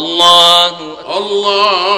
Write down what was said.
الله الله